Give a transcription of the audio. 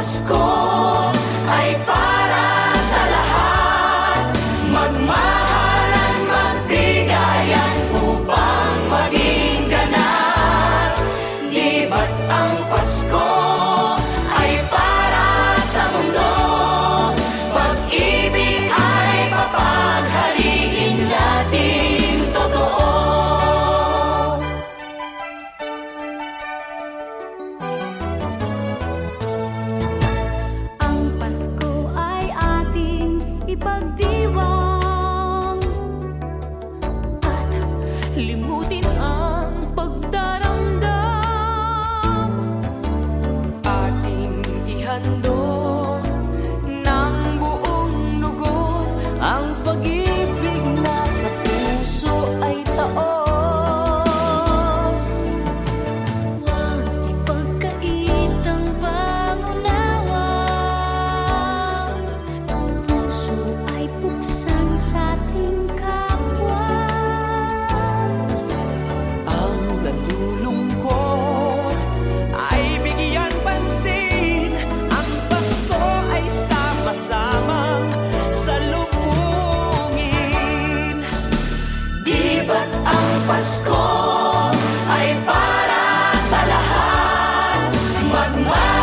tuas. Pasko ay para sa lahat. Magmahal